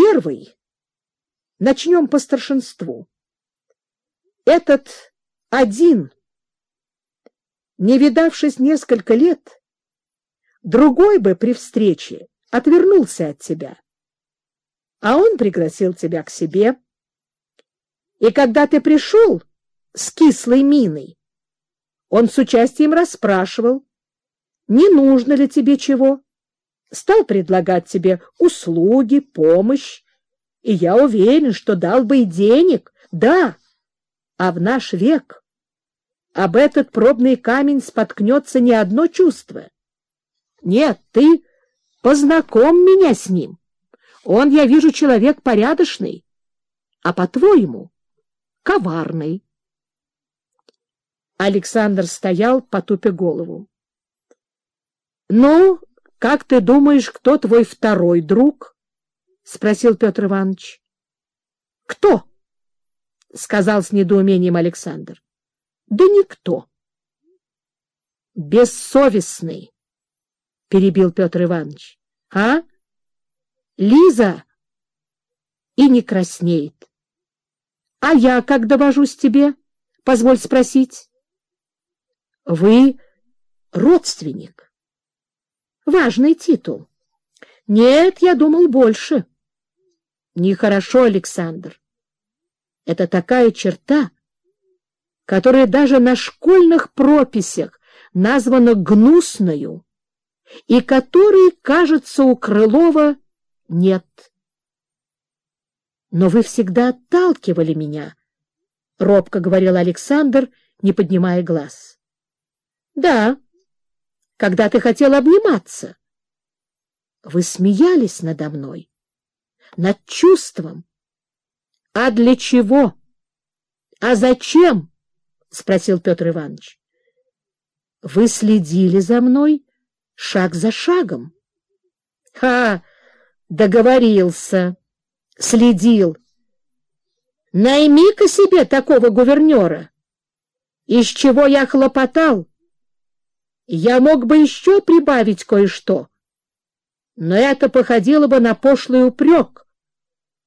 Первый. Начнем по старшинству. Этот один, не видавшись несколько лет, другой бы при встрече отвернулся от тебя. А он пригласил тебя к себе. И когда ты пришел с кислой миной, он с участием расспрашивал, не нужно ли тебе чего, стал предлагать тебе услуги, помощь, и я уверен, что дал бы и денег, да, а в наш век об этот пробный камень споткнется не одно чувство. Нет, ты познакомь меня с ним. Он, я вижу, человек порядочный, а, по-твоему, коварный. Александр стоял, потупя голову. — Ну, как ты думаешь, кто твой второй друг? — спросил Петр Иванович. — Кто? — сказал с недоумением Александр. — Да никто. — Бессовестный, — перебил Петр Иванович. — А? Лиза и не краснеет. — А я как довожусь тебе? Позволь спросить. — Вы родственник. Важный титул. Нет, я думал больше. Нехорошо, Александр. Это такая черта, которая даже на школьных прописях названа гнусною, и которой, кажется, у Крылова нет. Но вы всегда отталкивали меня, — робко говорил Александр, не поднимая глаз. — Да, когда ты хотел обниматься. Вы смеялись надо мной, над чувством, а для чего? А зачем? — спросил Петр Иванович. — Вы следили за мной шаг за шагом. — Ха! Договорился. Следил. Найми-ка себе такого гувернера. Из чего я хлопотал? Я мог бы еще прибавить кое-что, но это походило бы на пошлый упрек.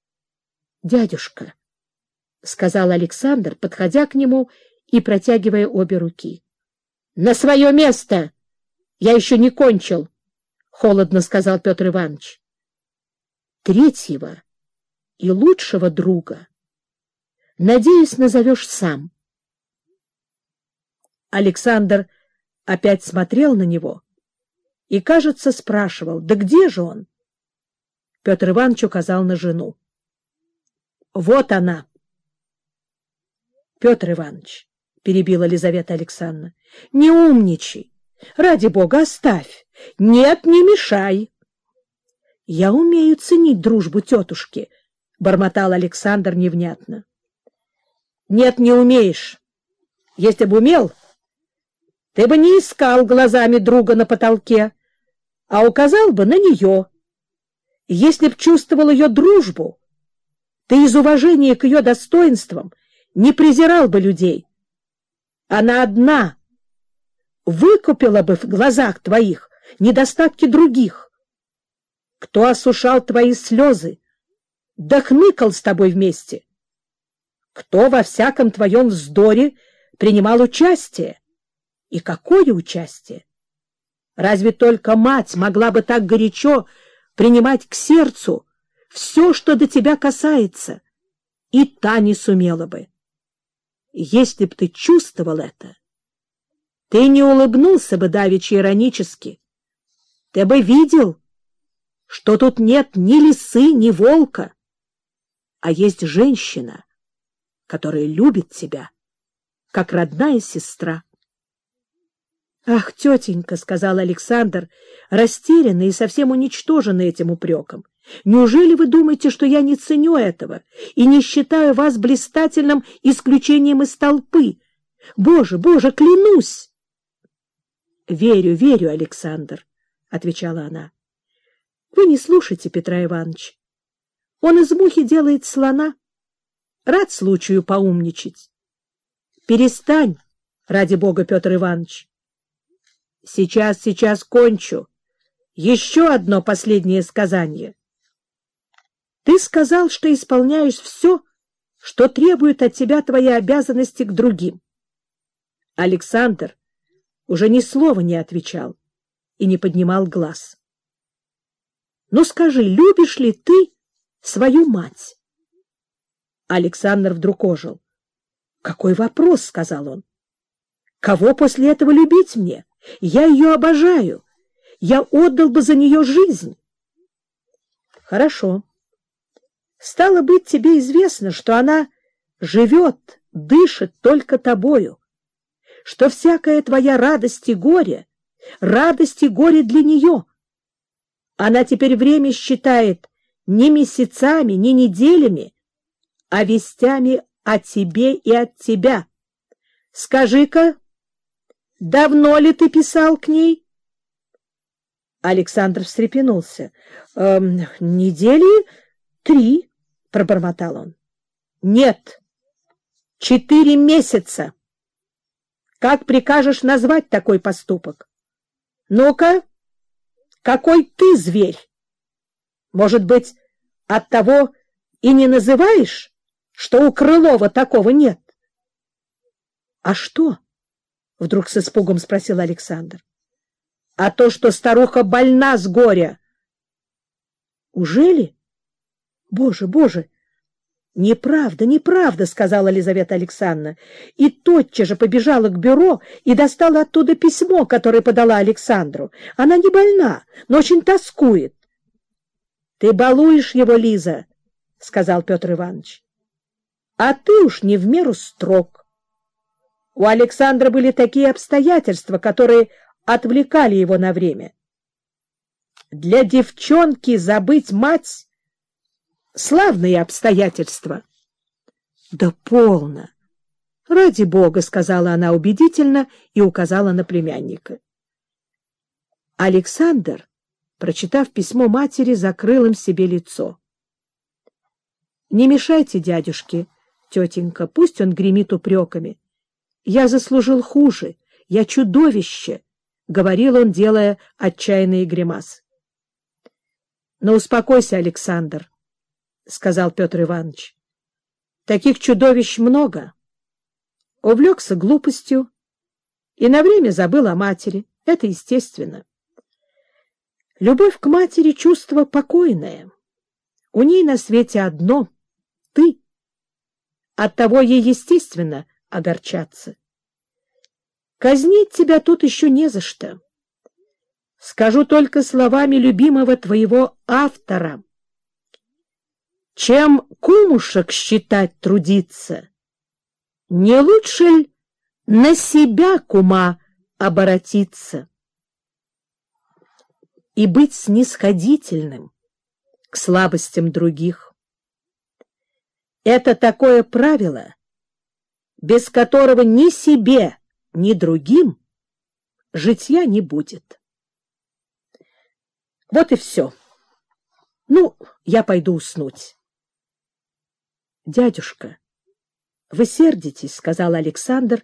— Дядюшка, — сказал Александр, подходя к нему и протягивая обе руки. — На свое место! Я еще не кончил, — холодно сказал Петр Иванович. — Третьего и лучшего друга, надеюсь, назовешь сам. Александр опять смотрел на него и, кажется, спрашивал, да где же он? Петр Иванович указал на жену. Вот она. Петр Иванович, — перебила Елизавета Александровна, — не умничай. Ради бога, оставь. Нет, не мешай. Я умею ценить дружбу тетушки, — бормотал Александр невнятно. Нет, не умеешь. Если бы умел, ты бы не искал глазами друга на потолке, а указал бы на нее. Если б чувствовал ее дружбу, ты из уважения к ее достоинствам не презирал бы людей. Она одна выкупила бы в глазах твоих недостатки других. Кто осушал твои слезы, дохныкал с тобой вместе? Кто во всяком твоем вздоре принимал участие? И какое участие? Разве только мать могла бы так горячо принимать к сердцу все, что до тебя касается, и та не сумела бы. Если б ты чувствовал это, ты не улыбнулся бы давеча иронически. Ты бы видел, что тут нет ни лисы, ни волка, а есть женщина, которая любит тебя, как родная сестра. — Ах, тетенька, — сказал Александр, растерянный и совсем уничтоженный этим упреком, Неужели вы думаете, что я не ценю этого и не считаю вас блистательным исключением из толпы? Боже, Боже, клянусь! — Верю, верю, Александр, — отвечала она. — Вы не слушайте Петра Ивановича. Он из мухи делает слона. Рад случаю поумничать. Перестань, ради бога, Петр Иванович. Сейчас, сейчас кончу. Еще одно последнее сказание — ты сказал, что исполняешь все, что требует от тебя твои обязанности к другим. Александр уже ни слова не отвечал и не поднимал глаз. Ну скажи, любишь ли ты свою мать? Александр вдруг ожил. Какой вопрос, сказал он. Кого после этого любить мне? Я ее обожаю. Я отдал бы за нее жизнь. Хорошо. Стало быть, тебе известно, что она живет, дышит только тобою, что всякая твоя радость и горе, радость и горе для нее. Она теперь время считает не месяцами, не неделями, а вестями о тебе и от тебя. Скажи-ка, давно ли ты писал к ней? Александр встрепенулся. «Эм, — Недели три. — пробормотал он. — Нет, четыре месяца. Как прикажешь назвать такой поступок? Ну-ка, какой ты зверь? Может быть, от того и не называешь, что у Крылова такого нет? — А что? — вдруг с испугом спросил Александр. — А то, что старуха больна с горя. — Ужели? — Боже, боже! «Неправда, неправда», — сказала Елизавета Александровна, и тотчас же побежала к бюро и достала оттуда письмо, которое подала Александру. Она не больна, но очень тоскует. «Ты балуешь его, Лиза», — сказал Петр Иванович. «А ты уж не в меру строг. У Александра были такие обстоятельства, которые отвлекали его на время. Для девчонки забыть мать славные обстоятельства. — Да полно! — Ради бога, — сказала она убедительно и указала на племянника. Александр, прочитав письмо матери, закрыл им себе лицо. — Не мешайте дядюшке, тетенька, пусть он гремит упреками. Я заслужил хуже, я чудовище, — говорил он, делая отчаянные гримасы. — Но успокойся, Александр, — сказал Петр Иванович. — Таких чудовищ много. Увлекся глупостью и на время забыл о матери. Это естественно. Любовь к матери — чувство покойное. У ней на свете одно — ты. Оттого ей естественно огорчаться. Казнить тебя тут еще не за что. Скажу только словами любимого твоего автора — чем кумушек считать трудиться. Не лучше ли на себя кума оборотиться и быть снисходительным к слабостям других? Это такое правило, без которого ни себе, ни другим житья не будет. Вот и все. Ну, я пойду уснуть. — Дядюшка, вы сердитесь, — сказал Александр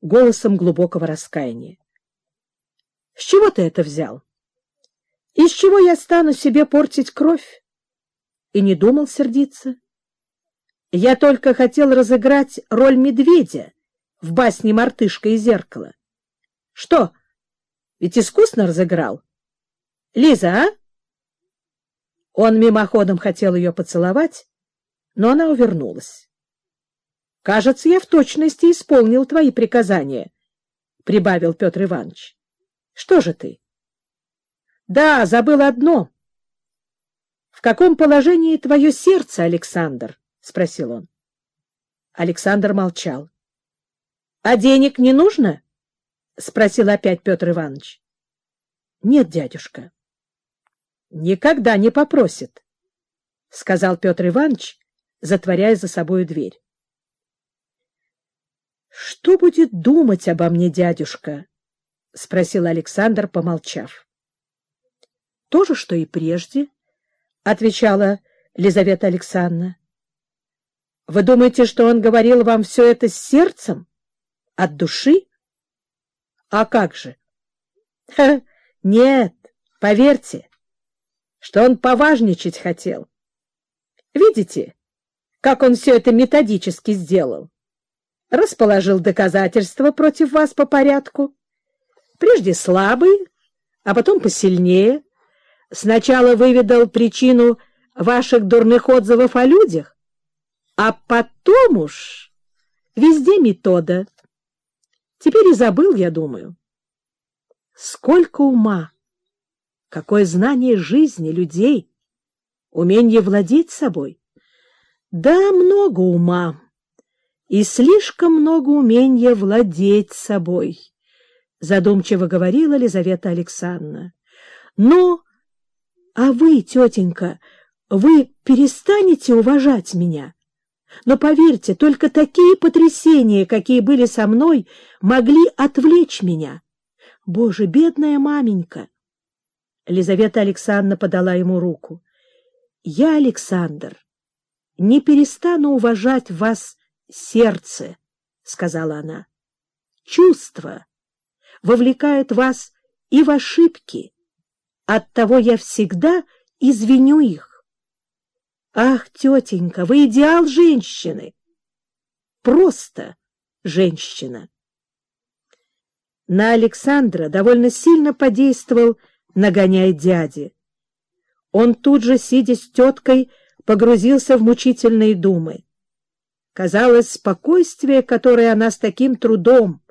голосом глубокого раскаяния. — С чего ты это взял? Из чего я стану себе портить кровь? И не думал сердиться. Я только хотел разыграть роль медведя в басне «Мартышка и зеркало». Что, ведь искусно разыграл? Лиза, а? Он мимоходом хотел ее поцеловать, но она увернулась. — Кажется, я в точности исполнил твои приказания, — прибавил Петр Иванович. — Что же ты? — Да, забыл одно. — В каком положении твое сердце, Александр? — спросил он. Александр молчал. — А денег не нужно? — спросил опять Петр Иванович. — Нет, дядюшка. — Никогда не попросит, — сказал Петр Иванович, затворяя за собою дверь. — Что будет думать обо мне дядюшка? — спросил Александр, помолчав. — То же, что и прежде, — отвечала Лизавета Александровна. — Вы думаете, что он говорил вам все это с сердцем? От души? — А как же? — Нет, поверьте, что он поважничать хотел. Видите, как он все это методически сделал? Расположил доказательства против вас по порядку. Прежде слабые, а потом посильнее. Сначала выведал причину ваших дурных отзывов о людях, а потом уж везде метода. Теперь и забыл, я думаю. Сколько ума, какое знание жизни людей, умение владеть собой. Да, много ума и слишком много умения владеть собой, задумчиво говорила Лизавета Александровна. Но, а вы, тетенька, вы перестанете уважать меня? Но поверьте, только такие потрясения, какие были со мной, могли отвлечь меня. Боже, бедная маменька! Лизавета Александровна подала ему руку. Я, Александр, не перестану уважать вас сердце, — сказала она. Чувство вовлекает вас и в ошибки. Оттого я всегда извиню их. Ах, тетенька, вы идеал женщины! Просто женщина. На Александра довольно сильно подействовал нагоняй дяди. Он тут же, сидя с теткой, погрузился в мучительные думы. Казалось, спокойствие, которое она с таким трудом,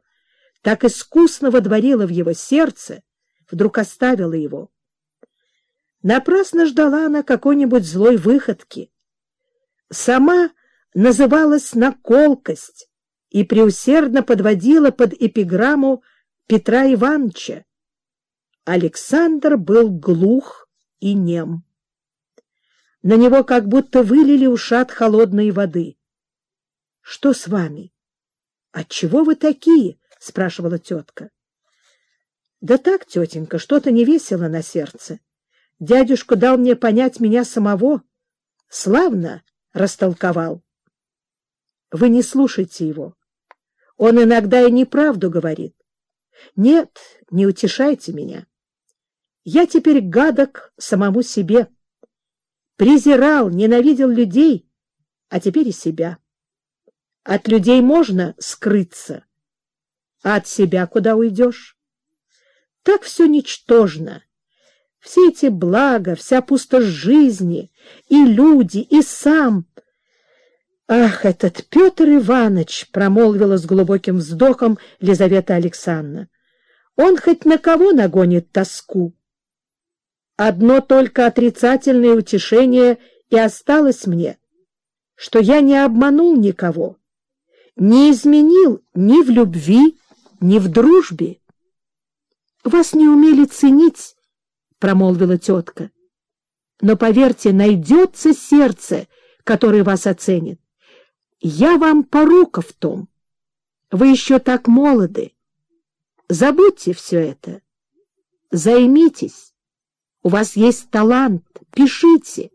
так искусно водворила в его сердце, вдруг оставило его. Напрасно ждала она какой-нибудь злой выходки. Сама называлась на колкость и преусердно подводила под эпиграмму Петра Ивановича. Александр был глух и нем. На него как будто вылили ушат холодной воды. — Что с вами? — Отчего вы такие? — спрашивала тетка. — Да так, тетенька, что-то невесело на сердце. Дядюшка дал мне понять меня самого. Славно растолковал. Вы не слушайте его. Он иногда и неправду говорит. Нет, не утешайте меня. Я теперь гадок самому себе. Презирал, ненавидел людей, а теперь и себя. От людей можно скрыться, а от себя куда уйдешь? Так все ничтожно. Все эти блага, вся пустошь жизни, и люди, и сам. Ах, этот Петр Иванович! — промолвила с глубоким вздохом Лизавета Александровна. Он хоть на кого нагонит тоску. Одно только отрицательное утешение и осталось мне, что я не обманул никого, не изменил ни в любви, ни в дружбе. — Вас не умели ценить, — промолвила тетка. — Но, поверьте, найдется сердце, которое вас оценит. Я вам порука в том. Вы еще так молоды. Забудьте все это. Займитесь. У вас есть талант. Пишите.